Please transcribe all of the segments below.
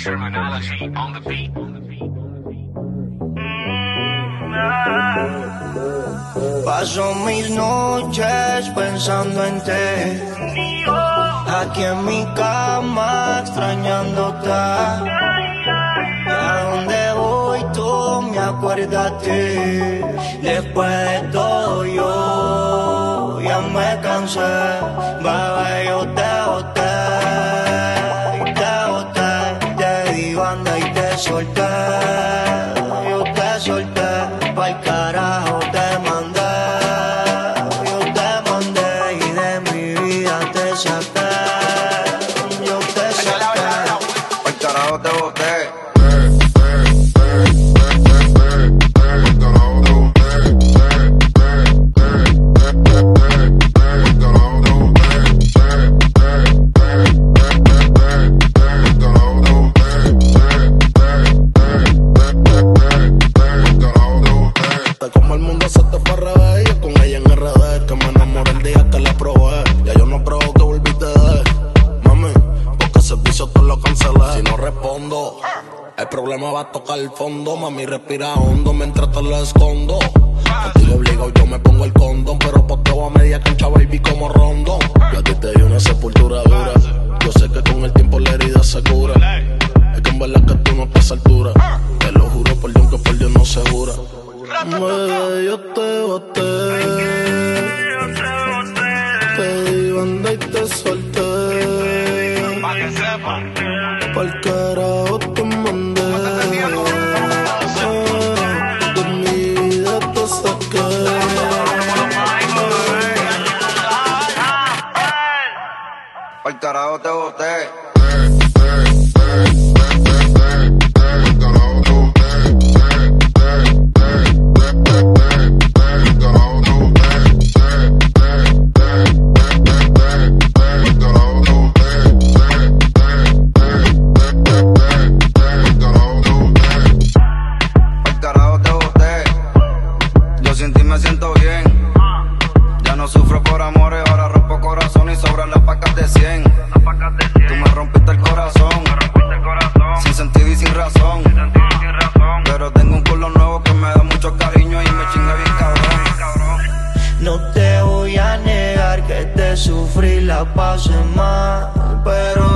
Shermanology on the beat. Paso mis noches pensando en ti. Aquí en mi cama extrañándote. A donde voy tú me acuérdate. Después de todo yo ya me cansé. Bebé, yo te banda El problema va a tocar el fondo Mami, respira hondo mientras te lo escondo. Contigo obligado yo me pongo el condón Pero posteo a media cancha baby como rondón. Yo a ti te di una sepultura dura. Yo sé que con el tiempo la herida se cura. Es que en verdad que tú no estás a altura carajo te boté. Yo me siento bien. No sufro por amores, ahora rompo corazón y sobran las pacas de 100. Tú me rompiste el corazón. Sin sentido y sin razón. Pero tengo un culo nuevo que me da mucho cariño y me chinga bien cabrón. No te voy a negar que te sufrí, la pasé mal, pero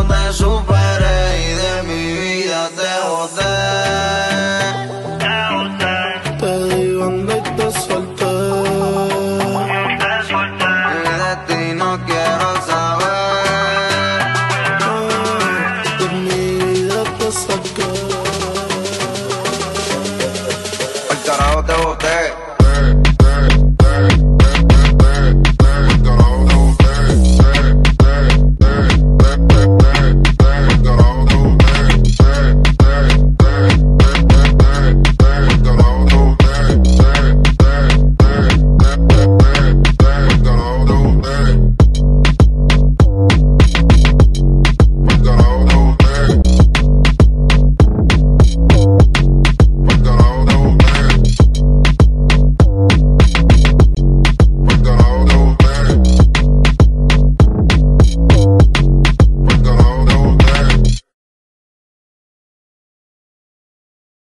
don't do that.